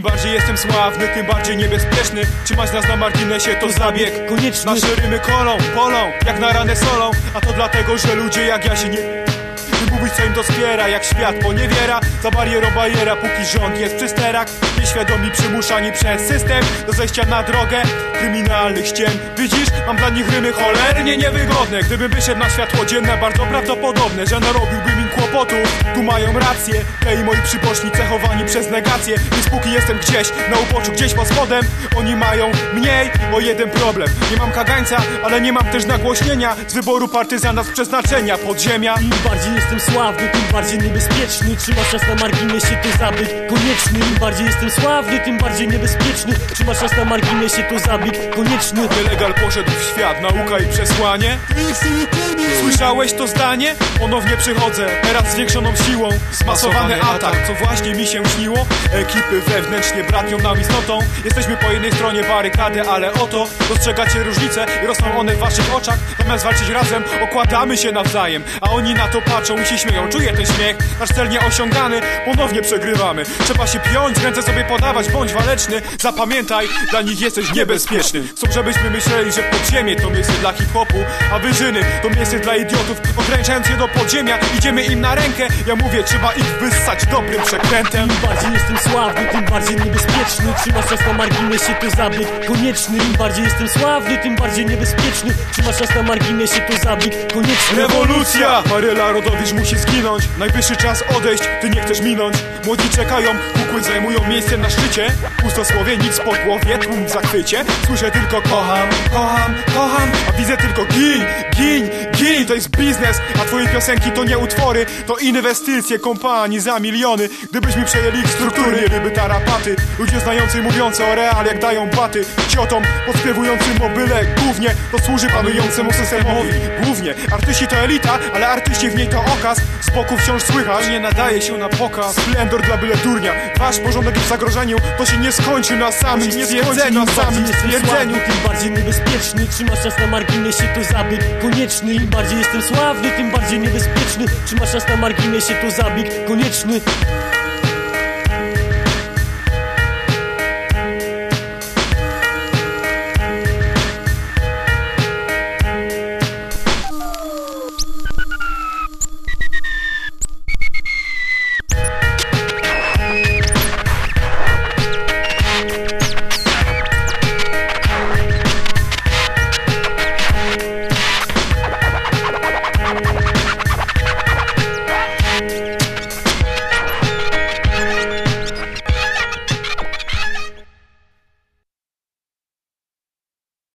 bardziej jestem sławny, tym bardziej niebezpieczny. Trzymać nas na marginesie to zabieg. Konieczny. Nasze rymy kolą, polą, jak na ranę solą. A to dlatego, że ludzie jak ja się nie... By mówić co im dospiera, jak świat poniewiera Za barierą bariera, póki rząd jest przy sterach. Nieświadomi przymuszani przez system Do zejścia na drogę kryminalnych ściem. Widzisz, mam dla nich rymy cholernie niewygodne. Gdybym wyszedł na światło dzienne, bardzo prawdopodobne Że narobiłbym im kłopotów. Tu mają rację, te i moi przybożni cechowani przez negację Więc póki jestem gdzieś na uboczu, gdzieś pod spodem Oni mają mniej o jeden problem. Nie mam kagańca, ale nie mam też nagłośnienia. Z wyboru partyzana z przeznaczenia podziemia. Im bardziej jestem sławny, tym bardziej niebezpieczny. Trzymasz nas na marginesie, to zabieg konieczny Im bardziej jestem sławny, tym bardziej niebezpieczny. Trzymasz nas na marginesie, to zabieg konieczny. Nielegal poszedł w świat, nauka i przesłanie. Słyszałeś to zdanie? Ponownie przychodzę, teraz zwiększoną siłą. Zmasowany atak, co właśnie mi się śniło. Ekipy wewnętrznie bratnią nam istotą. Jesteśmy po jednej stronie barykady, ale oto Dostrzegacie różnice i rosną one w waszych oczach. Zamiast walczyć razem, okładamy się nawzajem A oni na to patrzą i się śmieją. Czuję ten śmiech, nasz cel nieosiągany Ponownie przegrywamy. Trzeba się piąć, ręce sobie podawać, bądź waleczny. Zapamiętaj, dla nich jesteś niebezpieczny. Chcą, żebyśmy myśleli, że podziemie to miejsce dla hip-hopu A wyżyny to miejsce dla idiotów. Ograniczając je do podziemia, idziemy im na rękę. Ja mówię, trzeba ich wyssać dobrym przekrętem. Im bardziej jestem sławny, tym bardziej niebezpieczny. Trzymasz nas na marginesie, to zabieg konieczny. Im bardziej jestem sławny, tym bardziej niebezpieczny. Trzymasz nas na marginesie, to zabieg konieczny. Rewolucja! Maryla Rodowicz musi zginąć. Najwyższy czas odejść, ty nie chcesz minąć? Młodzi czekają, kukły zajmują miejsce na szczycie. Pustosłowie, nic po głowie, tłum w zachwycie Słyszę tylko kocham, kocham, kocham A widzę tylko gin, gin, gin To jest biznes, a twoje piosenki to nie utwory To inwestycje kompanii za miliony. Gdybyśmy przejęli ich struktury, ryby tarapaty. Ludzie znający i mówiący o real jak dają baty. Ciotom podśpiewującym o byle głównie To służy panującemu systemowi. Głównie, artyści to elita, ale artyści w niej to okaz. Z boku wciąż słychać, nie nadaje się na pokaz. Splendor dla byle durnia. Wasz porządek w zagrożeniu To się nie skończy na samym nie Im Na bardziej samym stwierdzeniu. Tym bardziej niebezpieczny Trzymasz nas na marginesie, to zabieg konieczny Im bardziej jestem sławny, tym bardziej niebezpieczny. Trzymasz nas na marginesie, to zabieg konieczny